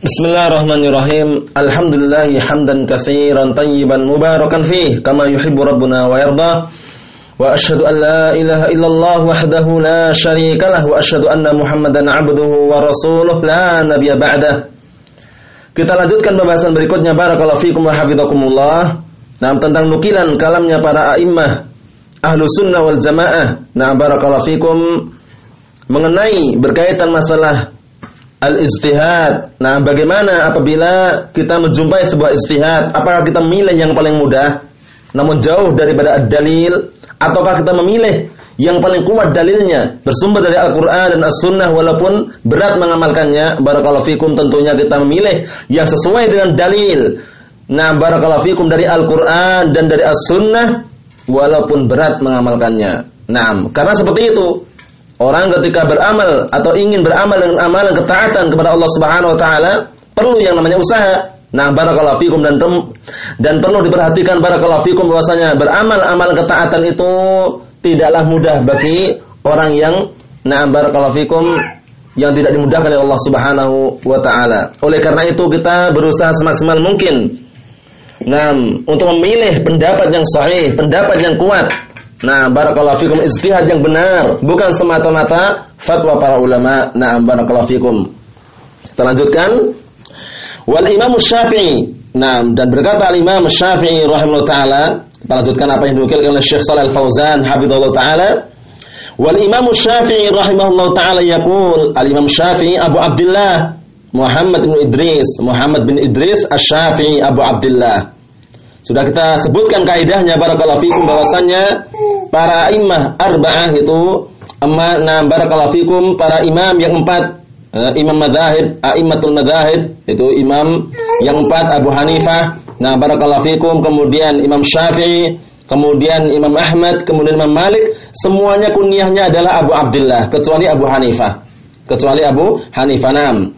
Bismillahirrahmanirrahim. Alhamdulillah hamdan katsiran tayyiban mubarakan fih kama yuhibbu rabbuna wa yarda. Wa asyhadu an la ilaha illallah wahdahu la syarika lah wa asyhadu anna Muhammadan abduhu wa rasuluh la nabiyya ba'dah. Kita lanjutkan pembahasan berikutnya barakallahu fikum wa hafizakumullah. Nah, tentang nukilan kalamnya para a'immah ahlu sunnah wal jamaah. Nah, barakallahu fikum mengenai berkaitan masalah al-ijtihad. Nah, bagaimana apabila kita menjumpai sebuah ijtihad? Apakah kita memilih yang paling mudah namun jauh daripada dalil ataukah kita memilih yang paling kuat dalilnya bersumber dari Al-Qur'an dan As-Sunnah walaupun berat mengamalkannya? Barakallahu fikum tentunya kita memilih yang sesuai dengan dalil. Nah, barakallahu fikum dari Al-Qur'an dan dari As-Sunnah walaupun berat mengamalkannya. Nah, karena seperti itu Orang ketika beramal atau ingin beramal dengan amalan ketaatan kepada Allah Subhanahu wa taala, perlu yang namanya usaha. Nah, barakallahu fikum dan dan perlu diperhatikan barakallahu fikum bahwasanya beramal amalan ketaatan itu tidaklah mudah bagi orang yang nah barakallahu fikum yang tidak dimudahkan oleh Allah Subhanahu wa taala. Oleh karena itu kita berusaha semaksimal mungkin nah untuk memilih pendapat yang sahih, pendapat yang kuat Nah, barakallahu fikum ijtihad yang benar, bukan semata-mata fatwa para ulama. Nah, barakallahu fikum. Kita lanjutkan. Wal Imam Syafi'i. Nah, dan berkata Al Imam Syafi'i rahimahullah taala, kita lanjutkan apa yang dinukilkan oleh Syekh Shalal Al-Fauzan hafizallahu taala. Wal Imam Syafi'i rahimahullah taala yaqul, Al Imam Syafi'i Abu Abdullah Muhammad bin Idris, Muhammad bin Idris Asy-Syafi'i Abu Abdullah. Sudah kita sebutkan kaidahnya barakallahu fikum bahwasannya para imam arba'ah itu enam barakallahu fikum para imam yang empat uh, imam madzhab a'immatul madzhab itu imam yang empat Abu Hanifah nah barakallahu fikum kemudian Imam Syafi'i kemudian Imam Ahmad kemudian Imam Malik semuanya kunyahnya adalah Abu Abdullah kecuali Abu Hanifah. Kecuali Abu Hanifah nam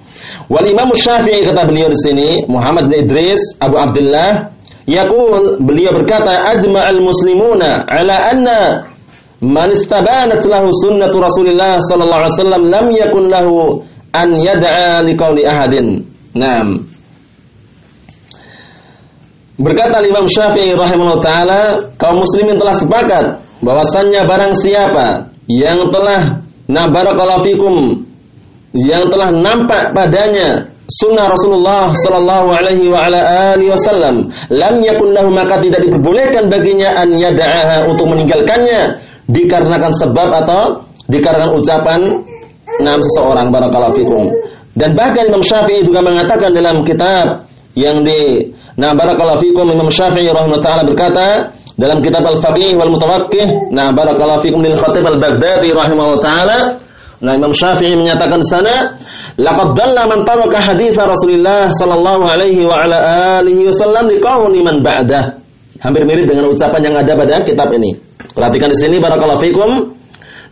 wal Imam Syafi'i kata beliau di sini Muhammad bin Idris Abu Abdullah Yaqul beliau berkata ajma'al muslimuna ala anna man istabanat lahu sunnatu Rasulillah sallallahu alaihi wasallam lam yakun lahu an yad'a liqauli ahadin. Naam. Berkata Imam Syafi'i rahimahullah taala, kaum muslimin telah sepakat bahwasannya barang siapa yang telah na barakallahu fikum yang telah nampak padanya sunnah Rasulullah sallallahu alaihi wa ala alihi wasallam lam yakun lahu maka tidak diperbolehkan baginya an yada'aha untuk meninggalkannya dikarenakan sebab atau dikarenakan ucapan nam seseorang barakallahu fikum. Dan bahkan Imam Syafi'i juga mengatakan dalam kitab yang di nah barakallahu fikum Imam Syafi'i rahimahullah taala berkata dalam kitab Al-Faqih wal Mutawaqqih nah barakallahu fikum lil Khatib Al-Baghdadi rahimahullah taala nah Imam Syafi'i menyatakan sana Laqad dalla man taraka hadis Rasulullah sallallahu alaihi wa ala alihi wasallam liqauli man ba'dah. Hampir mirip dengan ucapan yang ada pada kitab ini. Perhatikan di sini barakallahu fikum.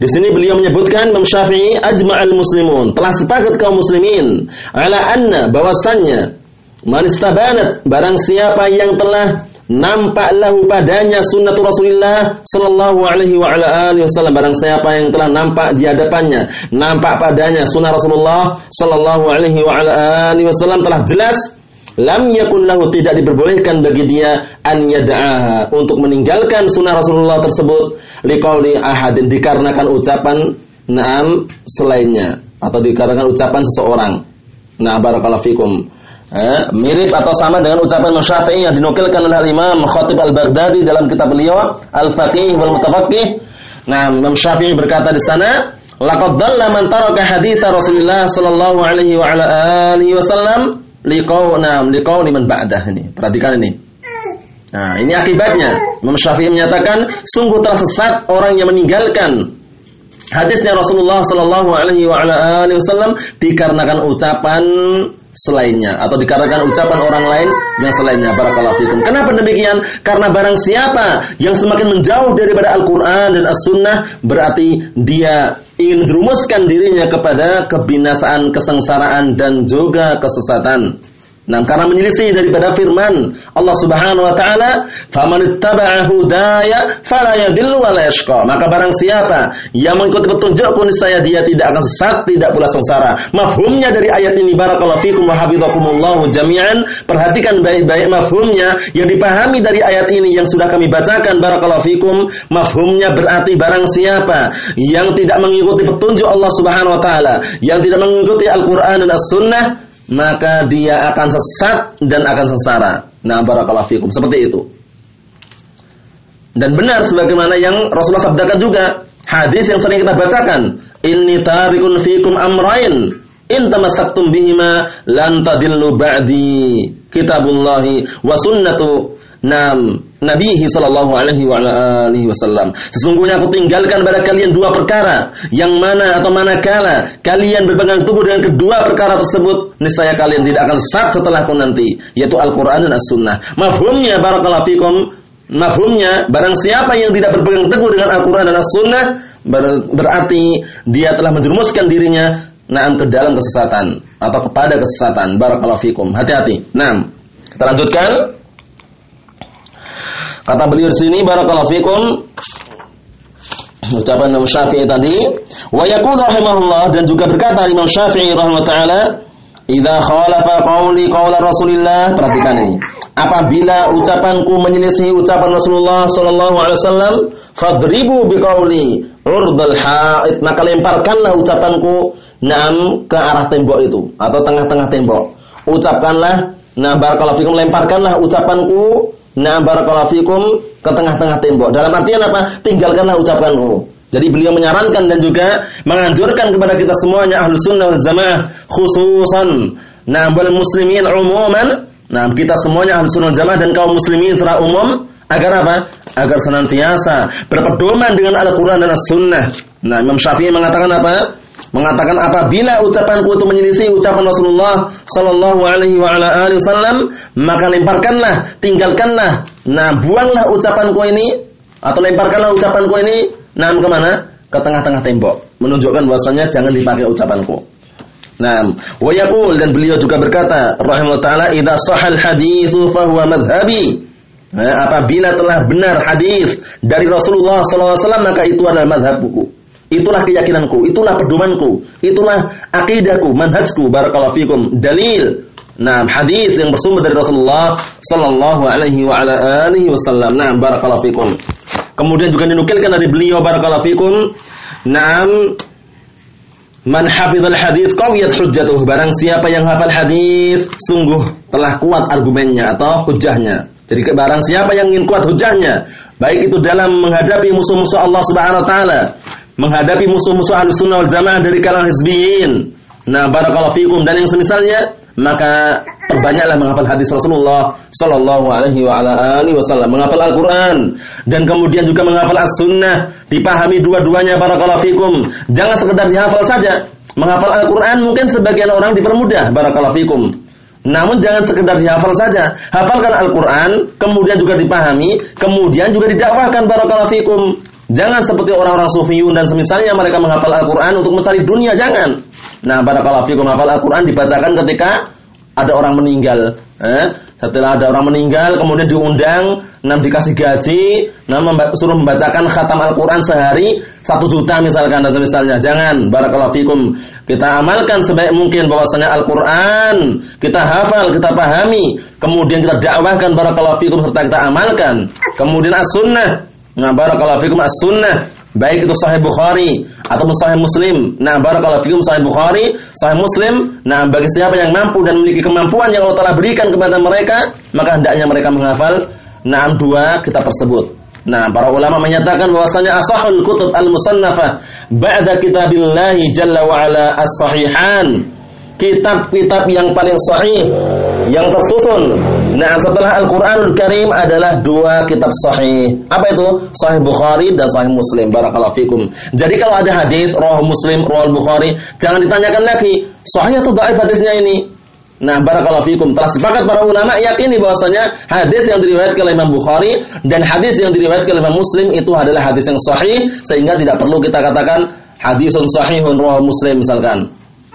Di sini beliau menyebutkan Imam Syafi'i ajma'al muslimun, telah sepakat kaum muslimin ala anna bahwasannya man istabanat barang siapa yang telah nampak lahu padanya sunnah Rasulullah sallallahu alaihi wa ala alihi wasallam. Barang siapa yang telah nampak di hadapannya nampak padanya sunnah Rasulullah sallallahu alaihi wa ala alihi wasallam telah jelas lam yakun lahu tidak diperbolehkan bagi dia an yad'aha untuk meninggalkan sunnah Rasulullah tersebut. Liqauli ahadin dikarenakan ucapan na'am selainnya atau dikarenakan ucapan seseorang. Nah barakallahu fikum eh, mirip atau sama dengan ucapan Syafi'i yang dinukilkan oleh Imam Khatib Al-Baghdadi dalam kitab beliau Al-Faqih wal Mutafaqqih. Nah, Imam Syafi'i berkata di sana, "Laqad dhalla man taraka hadits Rasulullah sallallahu alaihi wa ala alihi wasallam liqauna liqauni man ba'dah ini. Perhatikan ini. Nah, ini akibatnya. Imam Syafi'i menyatakan, sungguh telah sesat orang yang meninggalkan hadisnya Rasulullah sallallahu alaihi wa ala alihi wasallam dikarenakan ucapan selainnya atau dikarenakan ucapan orang lain yang selainnya barakallahu fikum. Kenapa demikian? Karena barang siapa yang semakin menjauh daripada Al-Qur'an dan As-Sunnah berarti dia ingin menjerumuskan dirinya kepada kebinasaan, kesengsaraan dan juga kesesatan. Nah, karena menyelisih daripada firman Allah Subhanahu wa taala, "Faman ittaba'a hudaya fala yadhillu wa la yashqa." Maka barang siapa yang mengikuti petunjukku niscaya dia tidak akan sesat, tidak pula sengsara. Mafhumnya dari ayat ini barakallahu fikum wa hafizakumullahu jami'an. Perhatikan baik-baik mafhumnya yang dipahami dari ayat ini yang sudah kami bacakan barakallahu fikum. Mafhumnya berarti barang siapa yang tidak mengikuti petunjuk Allah Subhanahu wa taala, yang tidak mengikuti Al-Qur'an dan As-Sunnah, maka dia akan sesat dan akan sengsara. Nah, barakallahu fikum. Seperti itu. Dan benar sebagaimana yang Rasulullah sabdakan juga. Hadis yang sering kita bacakan. Inni tarikun fikum amrain. In tamassaktum bihima lan tadillu ba'di. Kitabullahi wa sunnatu nam Nabihi sallallahu alaihi wasallam. Sesungguhnya aku tinggalkan pada kalian dua perkara, yang mana atau manakala kalian berpegang teguh dengan kedua perkara tersebut, niscaya kalian tidak akan sesat setelahku nanti, yaitu Al-Qur'an dan As-Sunnah. Mafhumnya barakallahu fikum, mafhumnya barang siapa yang tidak berpegang teguh dengan Al-Qur'an dan As-Sunnah, berarti dia telah menjerumuskan dirinya naam ke dalam kesesatan atau kepada kesesatan. Barakallahu fikum. Hati-hati. Naam. Kita lanjutkan. Kata beliau di sini barakallahu fikum. Ucapan Imam Syafi'i tadi. Wa yaqulu rahimahullah dan juga berkata Imam Syafi'i rahimahullah taala idza khalafa qawli qawla Rasulillah. Perhatikan ini. Apabila ucapanku menyelisih ucapan Rasulullah sallallahu alaihi wasallam fadribu biqauli urdal haid maka lemparkanlah ucapanku nam ke arah tembok itu atau tengah-tengah tembok. Ucapkanlah nah barakallahu fikum lemparkanlah ucapanku Nah barakallahu fikum ke tengah-tengah tembok. Dalam artian apa? Tinggalkanlah ucapanmu. Jadi beliau menyarankan dan juga menganjurkan kepada kita semuanya ahlu sunnah wal jamaah khususan nah wal muslimin umuman nah kita semuanya ahlu sunnah wal jamaah dan kaum muslimin secara umum agar apa? Agar senantiasa berpedoman dengan Al-Quran dan As-Sunnah. Nah Imam Syafi'i mengatakan apa? Mengatakan apabila ucapanku itu menyelisih ucapan Rasulullah sallallahu alaihi wa ala alihi wasallam maka lemparkanlah tinggalkanlah. Nah buanglah ucapanku ini atau lemparkanlah ucapanku ini nah ke mana? Ke tengah-tengah tembok. Menunjukkan bahwasanya jangan dipakai ucapanku. Nah, wa yaqul dan beliau juga berkata, rahimahullah taala, "Idza sahal haditsu fa huwa madhhabi." Nah, apabila telah benar hadis dari Rasulullah wasallam maka itu adalah madhabku. Itulah keyakinanku, itulah pedomanku, itulah akidahku, manhajku. Barakallahu fikum. Dalil. Nah, hadis yang bersumber dari Rasulullah sallallahu alaihi wa ala alihi wasallam. Nah, barakallahu fikum. Kemudian juga dinukilkan dari beliau barakallahu fikum. Naam Man hafizal hadis qawiyat hujjatuh. Barang siapa yang hafal hadis, sungguh telah kuat argumennya atau hujahnya. Jadi barang siapa yang ingin kuat hujahnya, baik itu dalam menghadapi musuh-musuh Allah Subhanahu wa taala, menghadapi musuh-musuh ahli sunnah wal jamaah dari kalangan hizbiyin. Nah, barakallahu fikum dan yang semisalnya, maka perbanyaklah menghafal hadis Rasulullah sallallahu alaihi wa ala alihi wasallam, menghafal Al-Qur'an dan kemudian juga menghafal As-Sunnah, dipahami dua-duanya barakallahu fikum. Jangan sekedar dihafal saja. Menghafal Al-Qur'an mungkin sebagian orang dipermudah barakallahu fikum. Namun jangan sekedar dihafal saja. Hafalkan Al-Qur'an, kemudian juga dipahami, kemudian juga didakwahkan barakallahu fikum. Jangan seperti orang-orang sufiyun dan semisalnya mereka menghafal Al-Quran untuk mencari dunia, jangan. Nah, pada kalau fikum menghafal Al-Quran dibacakan ketika ada orang meninggal. Eh? Setelah ada orang meninggal, kemudian diundang, nam dikasih gaji, nam suruh membacakan khatam Al-Quran sehari satu juta misalkan dan semisalnya. Jangan, barakallahu fikum. Kita amalkan sebaik mungkin bahwasanya Al-Quran kita hafal, kita pahami, kemudian kita dakwahkan barakallahu fikum serta kita amalkan. Kemudian as-sunnah Nah, barakallahu fikum as-sunnah, baik itu sahih Bukhari ataupun sahih Muslim. Nah, barakallahu fikum sahih Bukhari, sahih Muslim. Nah, bagi siapa yang mampu dan memiliki kemampuan yang Allah telah berikan kepada mereka, maka hendaknya mereka menghafal nah dua kitab tersebut. Nah, para ulama menyatakan bahwasanya asahul kutub al-musannafah ba'da kitabillahi jalla wa ala as-sahihan kitab-kitab yang paling sahih yang tersusun. Nah, setelah Al-Qur'anul Karim adalah dua kitab sahih. Apa itu? Sahih Bukhari dan Sahih Muslim. Barakallahu fikum. Jadi kalau ada hadis Rawah Muslim, Rawah Bukhari, jangan ditanyakan lagi sahih atau dhaif hadisnya ini. Nah, barakallahu fikum. Telah sepakat para ulama yakini bahwasanya hadis yang diriwayatkan oleh Imam Bukhari dan hadis yang diriwayatkan oleh Imam Muslim itu adalah hadis yang sahih sehingga tidak perlu kita katakan hadisun sahihun rawah Muslim misalkan.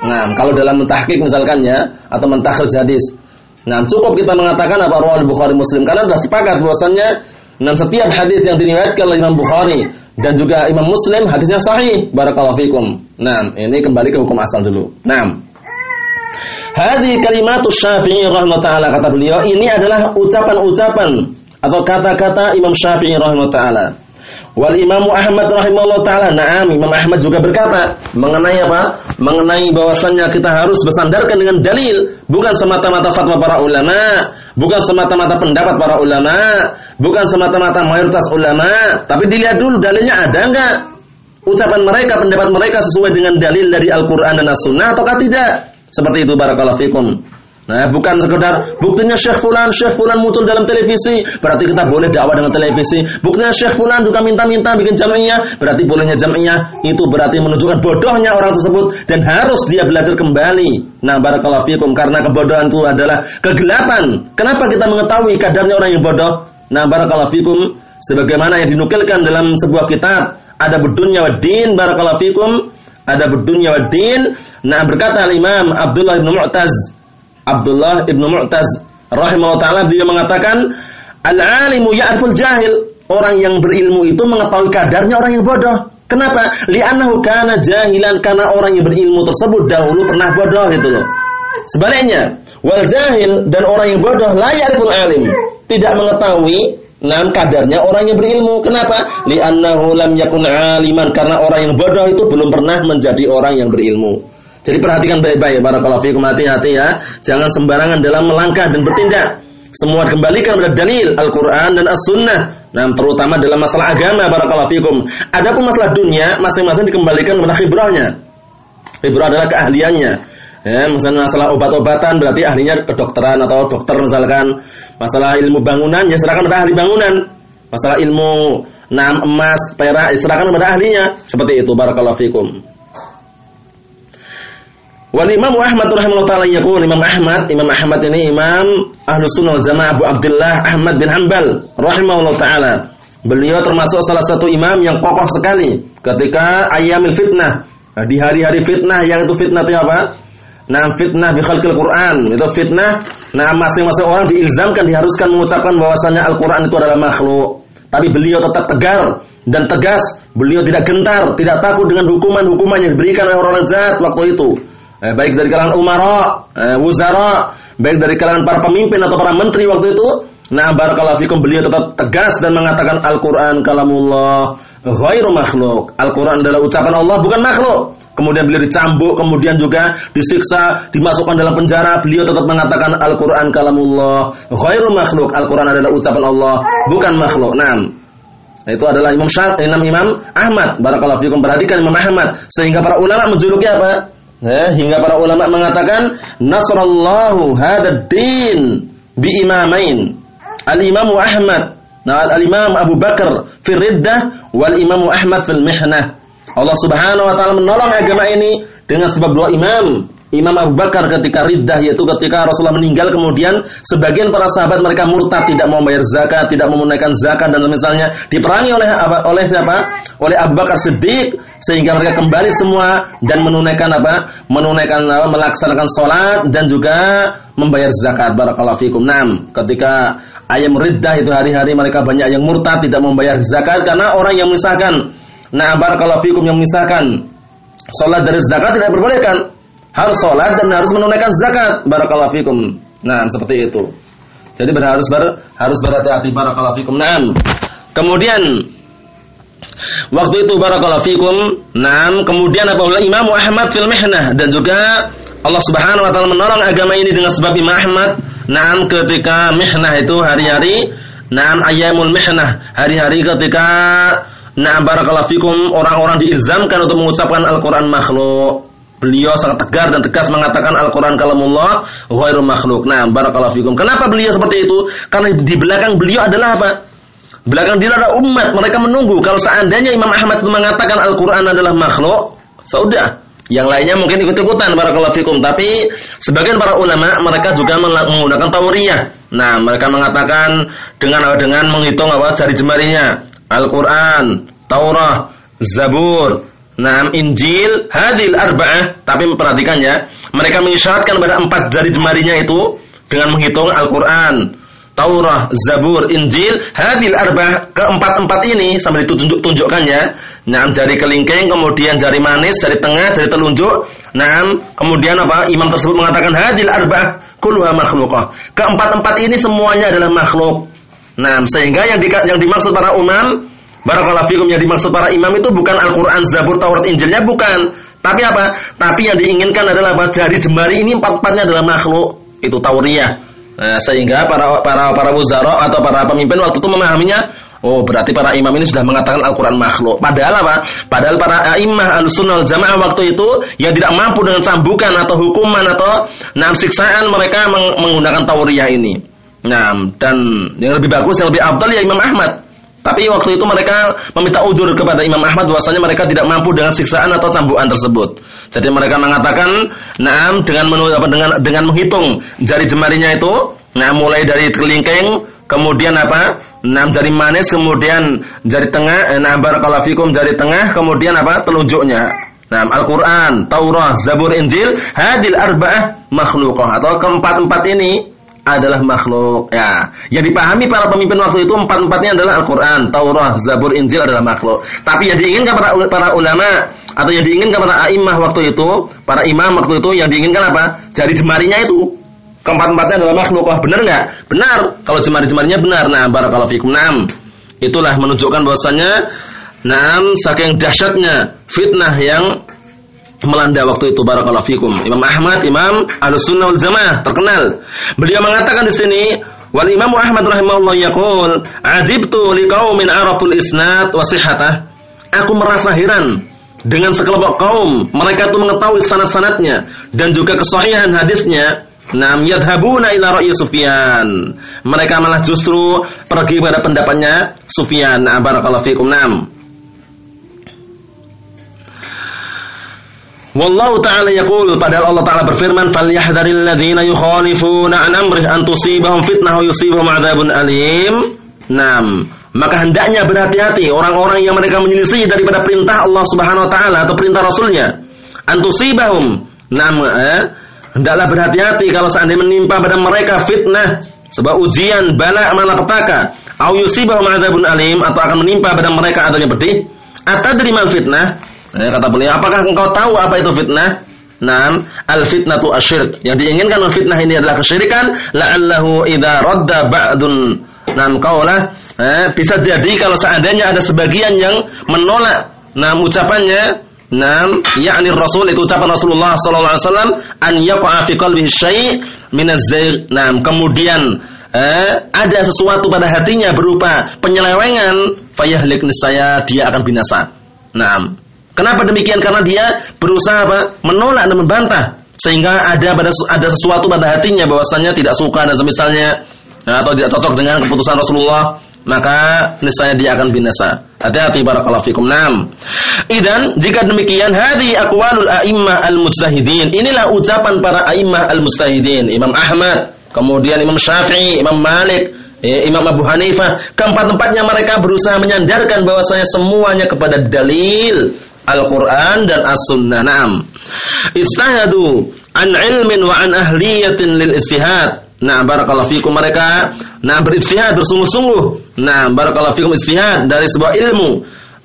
Nah, kalau dalam mentahkik misalkan ya atau mentakhrij hadis. Nah, cukup kita mengatakan apa rawal Bukhari Muslim karena sudah sepakat bahwasannya dan setiap hadis yang diriwayatkan oleh Imam Bukhari dan juga Imam Muslim hadisnya sahih. Barakallahu fikum. Nah, ini kembali ke hukum asal dulu. Nah, Hadi kalimat Syafi'i rahimahullah kata beliau ini adalah ucapan-ucapan atau kata-kata Imam Syafi'i rahimahullah Wal Imam Ahmad rahimahullah taala, na'am Imam Ahmad juga berkata mengenai apa? Mengenai bahwasannya kita harus bersandarkan dengan dalil, bukan semata-mata fatwa para ulama, bukan semata-mata pendapat para ulama, bukan semata-mata mayoritas ulama, tapi dilihat dulu dalilnya ada enggak? Ucapan mereka, pendapat mereka sesuai dengan dalil dari Al-Qur'an dan As-Sunnah ataukah tidak? Seperti itu barakallahu fikum. Nah, bukan sekedar buktinya Syekh Fulan, Syekh Fulan muncul dalam televisi, berarti kita boleh dakwah dengan televisi. Buktinya Syekh Fulan juga minta-minta bikin jam'iyah, berarti bolehnya jam'iyah. Itu berarti menunjukkan bodohnya orang tersebut dan harus dia belajar kembali. Nah, barakallahu fikum karena kebodohan itu adalah kegelapan. Kenapa kita mengetahui kadarnya orang yang bodoh? Nah, barakallahu fikum sebagaimana yang dinukilkan dalam sebuah kitab, ada budunya wa din barakallahu fikum, ada budunya wa din. Nah, berkata Imam Abdullah bin Mu'taz Abdullah ibnu Mu'taz rahimahullah taala beliau mengatakan al-alimu ya'riful jahil. Orang yang berilmu itu mengetahui kadarnya orang yang bodoh. Kenapa? Li'annahu kana jahilan karena orang yang berilmu tersebut dahulu pernah bodoh gitu loh. Sebaliknya, wal jahil dan orang yang bodoh la ya'riful alim, tidak mengetahui Nam kadarnya orang yang berilmu. Kenapa? Li'annahu lam yakun aliman karena orang yang bodoh itu belum pernah menjadi orang yang berilmu. Jadi perhatikan baik-baik barakallahu fikum hati-hati ya. Jangan sembarangan dalam melangkah dan bertindak. Semua kembalikan pada dalil Al-Qur'an dan As-Sunnah. Nah, terutama dalam masalah agama barakallahu fikum. Adapun masalah dunia masing-masing dikembalikan kepada khibrahnya. Khibrah adalah keahliannya. Ya, misalnya masalah obat-obatan berarti ahlinya kedokteran atau dokter misalkan. Masalah ilmu bangunan ya serahkan pada ahli bangunan. Masalah ilmu nam emas, perak serahkan kepada ahlinya. Seperti itu barakallahu fikum. Wal Imam Ahmad rahimahullah taala yaqul Imam Ahmad, Imam Ahmad ini Imam Ahlus Sunnah wal Jamaah Abu Abdullah Ahmad bin Hanbal rahimahullah taala. Beliau termasuk salah satu imam yang kokoh sekali ketika ayamil fitnah. Nah, di hari-hari fitnah yang itu fitnah itu apa? Nah, fitnah bi khalqil Quran. Itu fitnah nah masing-masing orang diilzamkan diharuskan mengucapkan bahwasanya Al-Qur'an itu adalah makhluk. Tapi beliau tetap tegar dan tegas. Beliau tidak gentar, tidak takut dengan hukuman-hukuman yang diberikan oleh orang jahat waktu itu eh, baik dari kalangan umara, eh, wuzara, baik dari kalangan para pemimpin atau para menteri waktu itu. Nah, barakallahu fikum beliau tetap tegas dan mengatakan Al-Qur'an kalamullah ghairu makhluk. Al-Qur'an adalah ucapan Allah bukan makhluk. Kemudian beliau dicambuk, kemudian juga disiksa, dimasukkan dalam penjara. Beliau tetap mengatakan Al-Qur'an kalamullah ghairu makhluk. Al-Qur'an adalah ucapan Allah, bukan makhluk. Nah, itu adalah Imam Syafi'i, Imam Ahmad. Barakallahu fikum perhatikan Imam Ahmad sehingga para ulama menjuluki apa? Ya, hingga para ulama mengatakan nasrallahu hadad din bi imamain. Al-Imam Ahmad, nah Al-Imam Abu Bakar fi riddah wal Imam Ahmad fil mihnah. Allah Subhanahu wa taala menolong agama ini dengan sebab dua imam Imam Abu Bakar ketika riddah yaitu ketika Rasulullah meninggal kemudian sebagian para sahabat mereka murtad tidak mau bayar zakat, tidak menunaikan zakat dan misalnya diperangi oleh oleh siapa? Oleh Abu Bakar Siddiq sehingga mereka kembali semua dan menunaikan apa? Menunaikan apa? melaksanakan salat dan juga membayar zakat. Barakallahu fikum. Naam, ketika ayam riddah itu hari-hari mereka banyak yang murtad tidak membayar zakat karena orang yang memisahkan. Nah, barakallahu fikum yang memisahkan salat dari zakat tidak diperbolehkan harus sholat dan harus menunaikan zakat. Barakallahu fikum. Nah, seperti itu. Jadi benar harus ber, harus berhati-hati barakallahu fikum. Naam. Kemudian waktu itu barakallahu fikum. Naam, kemudian apa Imam Ahmad fil mihnah dan juga Allah Subhanahu wa taala menolong agama ini dengan sebab Imam Ahmad. Naam ketika mihnah itu hari-hari Naam ayamul mihnah, hari-hari ketika Naam barakallahu fikum orang-orang diilzamkan untuk mengucapkan Al-Qur'an makhluk. Beliau sangat tegar dan tegas mengatakan Al-Quran kalamullah ghairu makhluk. Nah, barakallahu fikum. Kenapa beliau seperti itu? Karena di belakang beliau adalah apa? Belakang dia ada umat, mereka menunggu kalau seandainya Imam Ahmad itu mengatakan Al-Quran adalah makhluk, sudah. Yang lainnya mungkin ikut-ikutan barakallahu fikum, tapi sebagian para ulama mereka juga menggunakan tauriyah. Nah, mereka mengatakan dengan dengan menghitung apa jari jemarinya. Al-Quran, Taurah, Zabur, Nah, Injil hadil arba'ah, tapi perhatikan ya, mereka mengisyaratkan pada empat jari jemarinya itu dengan menghitung Al-Qur'an, Taurah, Zabur, Injil, hadil arbah keempat-empat ini sambil ditunjuk-tunjukkannya. Nah, jari kelingking, kemudian jari manis, jari tengah, jari telunjuk. Nah, kemudian apa? Imam tersebut mengatakan hadil arbah kulluha makhluqah. Keempat-empat ini semuanya adalah makhluk. Nah, sehingga yang di, yang dimaksud para umam, barakallahu fikum yang dimaksud para imam itu bukan Al-Qur'an, Zabur, Taurat, Injilnya bukan. Tapi apa? Tapi yang diinginkan adalah apa? Jari jemari ini empat-empatnya adalah makhluk. Itu tauriyah. Nah, sehingga para para para wuzara atau para pemimpin waktu itu memahaminya Oh, berarti para imam ini sudah mengatakan Al-Quran makhluk. Padahal apa? Padahal para imam al-sunnah jamaah waktu itu yang tidak mampu dengan sambukan atau hukuman atau nam siksaan mereka meng menggunakan tauriyah ini. Nah, dan yang lebih bagus, yang lebih abdal ya Imam Ahmad. Tapi waktu itu mereka meminta udur kepada Imam Ahmad bahwasanya mereka tidak mampu dengan siksaan atau cambukan tersebut. Jadi mereka mengatakan, "Naam dengan menu, apa dengan dengan menghitung jari jemarinya itu, nah mulai dari kelingking, kemudian apa? Enam jari manis, kemudian jari tengah, nah barakallahu fikum jari tengah, kemudian apa? telunjuknya. Nah, Al-Qur'an, Taurah, Zabur, Injil, hadil arba'ah makhluqah atau keempat-empat ini adalah makhluk. Ya, yang dipahami para pemimpin waktu itu empat-empatnya adalah Al-Qur'an, Taurat, Zabur, Injil adalah makhluk. Tapi yang diinginkan para para ulama atau yang diinginkan para a'immah waktu itu, para imam waktu itu yang diinginkan apa? Jari jemarinya itu. Keempat-empatnya adalah makhluk. Wah, benar enggak? Benar. Kalau jemari-jemarinya benar. Nah, barakallahu fikum. Naam. Itulah menunjukkan bahwasanya Naam, saking dahsyatnya fitnah yang melanda waktu itu barakallahu fikum. Imam Ahmad, Imam Ahlussunnah wal Jamaah terkenal. Beliau mengatakan di sini Wal Imam Ahmad rahimahullah yaqul, "Ajibtu liqaumin araful isnad wa sihhatah." Aku merasa heran dengan sekelompok kaum, mereka itu mengetahui sanad-sanadnya dan juga kesahihan hadisnya. Nam yadhabuna ila ra'yi Sufyan. Mereka malah justru pergi pada pendapatnya Sufyan. Nah, barakallahu fikum. Nam. Wallahu ta'ala yaqul padahal Allah taala berfirman falyahdharil ladzina yukhalifuna an amrih an tusibahum fitnah wa yusibahum adzabun alim. Naam, maka hendaknya berhati-hati orang-orang yang mereka menyelisih daripada perintah Allah Subhanahu wa taala atau perintah Rasulnya. An tusibahum. Naam, eh, hendaklah berhati-hati kalau seandainya menimpa pada mereka fitnah sebab ujian bala malapetaka au yusibahum adzabun alim atau akan menimpa pada mereka adanya pedih. Atadri mal fitnah? Ya, kata beliau, apakah engkau tahu apa itu fitnah? Naam, al-fitnatu asyirk. Yang diinginkan fitnah ini adalah kesyirikan, la'allahu idza radda ba'dun Naam kaulah, eh, bisa jadi kalau seandainya ada sebagian yang menolak naam ucapannya Naam, yakni Rasul itu ucapan Rasulullah sallallahu alaihi wasallam an yaqa fi qalbihi syai' min az Naam, kemudian eh, ada sesuatu pada hatinya berupa penyelewengan, fayahlik niscaya dia akan binasa. Naam. Kenapa demikian? Karena dia berusaha apa? menolak dan membantah sehingga ada pada ada sesuatu pada hatinya bahwasanya tidak suka dan semisalnya nah, atau tidak cocok dengan keputusan Rasulullah maka niscaya dia akan binasa. Hati-hati barakallahu fikum. Naam. Idan jika demikian hadi aqwalul a'immah al-mujtahidin. Inilah ucapan para a'immah al-mujtahidin. Imam Ahmad, kemudian Imam Syafi'i, Imam Malik, eh, Imam Abu Hanifah. Keempat-empatnya mereka berusaha menyandarkan bahwasanya semuanya kepada dalil Al-Quran dan As-Sunnah. Naam. Istahadu an ilmin wa an ahliyatin lil istihad. Nah, barakallahu fikum mereka nah beristihad bersungguh-sungguh. Nah, barakallahu fikum istihad dari sebuah ilmu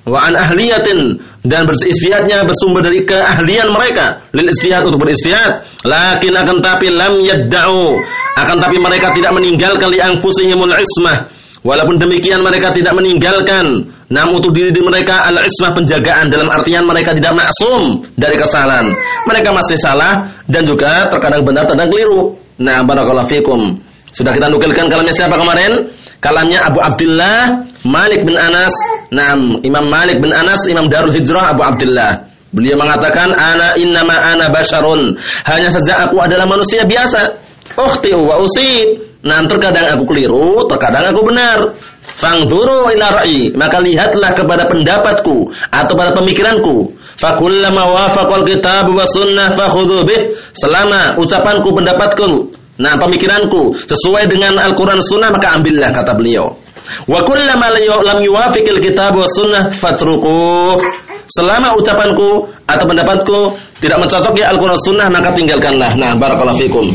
wa an ahliyatin dan beristihadnya bersumber dari keahlian mereka lil istihad untuk beristihad lakin akan tapi lam yadda'u akan tapi mereka tidak meninggalkan li anfusihimul ismah Walaupun demikian mereka tidak meninggalkan namun untuk diri, diri mereka al-ismah penjagaan dalam artian mereka tidak maksum dari kesalahan. Mereka masih salah dan juga terkadang benar terkadang keliru. Nah, barakallahu fikum. Sudah kita nukilkan kalamnya siapa kemarin? Kalamnya Abu Abdullah Malik bin Anas. Nah, Imam Malik bin Anas, Imam Darul Hijrah Abu Abdullah. Beliau mengatakan, "Ana innama ana basyarun." Hanya saja aku adalah manusia biasa. Ukhti wa usib. Nah, terkadang aku keliru, terkadang aku benar. Fangzuru ila ra'i, maka lihatlah kepada pendapatku atau pada pemikiranku. Fakullama wafaqal kitab wa sunnah fakhudhu bih. Selama ucapanku, pendapatku, nah pemikiranku sesuai dengan Al-Qur'an Sunnah maka ambillah kata beliau. Wa kullama lam yuwafiqil kitab wa sunnah fatruku. Selama ucapanku atau pendapatku tidak mencocoki Al-Qur'an Sunnah maka tinggalkanlah. Nah, barakallahu fikum.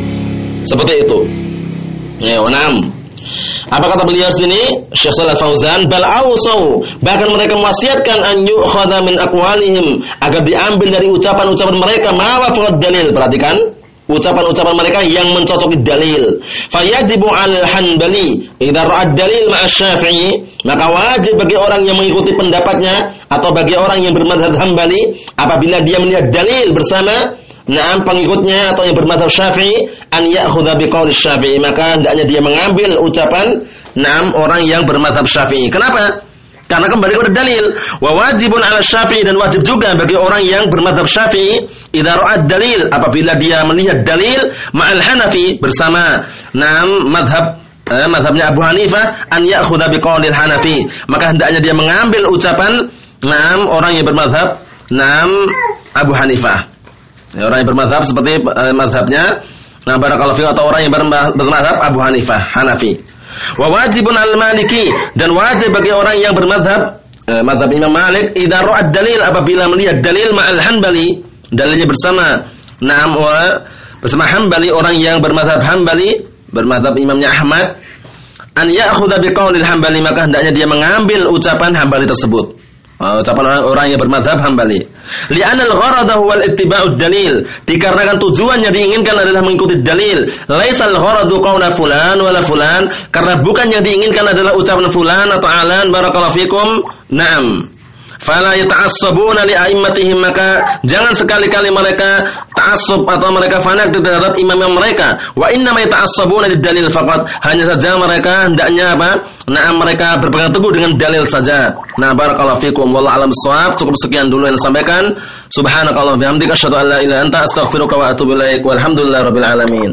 Seperti itu. Ya, enam. Apa kata beliau sini? Syekh Shalal Fauzan, bal ausau, bahkan mereka mewasiatkan an yu'khadha min aqwalihim agar diambil dari ucapan-ucapan mereka ma dalil. Perhatikan, ucapan-ucapan mereka yang mencocoki dalil. Fayajibu 'alal Hanbali idza ra'a dalil ma'a Syafi'i, maka wajib bagi orang yang mengikuti pendapatnya atau bagi orang yang bermadhab Hambali apabila dia melihat dalil bersama Naam pengikutnya atau yang bermadhab Syafi'i an ya'khudha biqauli Syafi'i maka hendaknya dia mengambil ucapan naam orang yang bermadhab Syafi'i. Kenapa? Karena kembali kepada dalil. Wa wajibun 'ala Syafi'i dan wajib juga bagi orang yang bermadhab Syafi'i idza ra'ad dalil apabila dia melihat dalil ma'al Hanafi bersama naam madhab eh, madhabnya Abu Hanifah an ya'khudha biqaulil Hanafi. Maka hendaknya dia mengambil ucapan naam orang yang bermadhab naam Abu Hanifah. Ya, orang yang bermadhab seperti uh, madhabnya Nah barakallahu fiqh atau orang yang bermadhab Abu Hanifah, Hanafi. Wa wajibun al-Maliki dan wajib bagi orang yang bermadhab eh, madhab Imam Malik idza ra'ad dalil apabila melihat dalil ma'al Hanbali, dalilnya bersama Naam wa bersama Hanbali orang yang bermadhab Hanbali, bermadhab Imamnya Ahmad an ya'khudha biqaulil Hanbali maka hendaknya dia mengambil ucapan Hanbali tersebut. Uh, ucapan orang, orang yang bermadhab Hambali. Li'anal gharada wal ittiba'ud dalil. Dikarenakan tujuannya diinginkan adalah mengikuti dalil. Laisal gharadu qawla fulan wala fulan. Karena bukan yang diinginkan adalah ucapan fulan atau alan barakallahu fikum. Naam fala yata'assabuna li a'immatihim maka jangan sekali-kali mereka ta'assub atau mereka fanatik terhadap imam mereka. Wa inna ma yata'assabuna dalil faqat hanya saja mereka hendaknya apa? Nah mereka berpegang teguh dengan dalil saja. Nah barakallahu fikum wallahu alam shawab cukup sekian dulu yang disampaikan. Subhanakallah bihamdika asyhadu an la ilaha anta astaghfiruka wa atubu ilaik walhamdulillahirabbil alamin